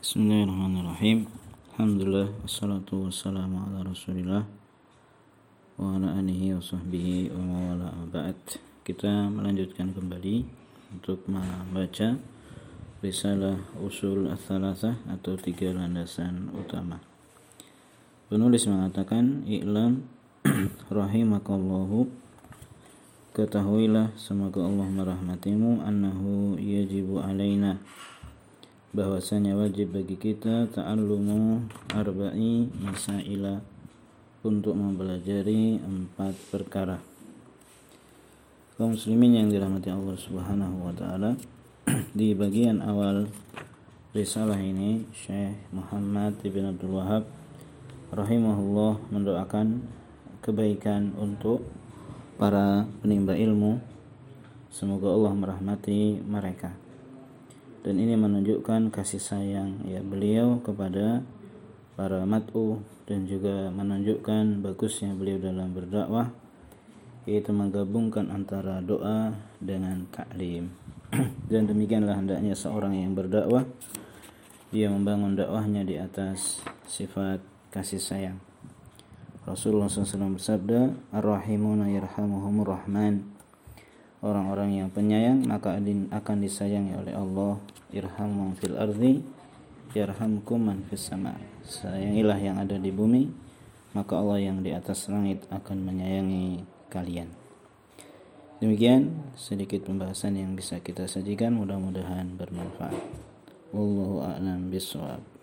Bismillahirrahmanirrahim. Alhamdulillah Wassalatu wassalamu ala rasulillah Wa ala alihi wa sahbihi wa mawala ba'd. Kita melanjutkan kembali Untuk membaca Risalah Usul Al-Thalathah Atau tiga landasan utama. Penulis mengatakan I'lam Rahimakallahu. Ketahuilah semoga Allah merahmatimu Annahu yajibu alaina bahwasanya wajib bagi kita ta'allumu arba'i masaila untuk mempelajari empat perkara. Kaum muslimin yang dirahmati Allah Subhanahu wa taala, di bagian awal risalah ini Syekh Muhammad Ibn Abdul Wahab rahimahullah mendoakan kebaikan untuk para penimba ilmu. Semoga Allah merahmati mereka dan ini menunjukkan kasih sayang ya beliau kepada para mat'u dan juga menunjukkan bagusnya beliau dalam berdakwah yaitu menggabungkan antara doa dengan taklim dan demikianlah hendaknya seorang yang berdakwah dia membangun dakwahnya di atas sifat kasih sayang. Rasulullah SAW bersabda Ar-Rahimuna Rahman orang-orang yang penyayang maka akan disayangi oleh Allah. Irham fil ardi yarhamkum man fis sama. Sayangilah yang ada di bumi maka Allah yang di atas langit akan menyayangi kalian. Demikian sedikit pembahasan yang bisa kita sajikan. Mudah-mudahan bermanfaat. Wallahu a'lam bishawab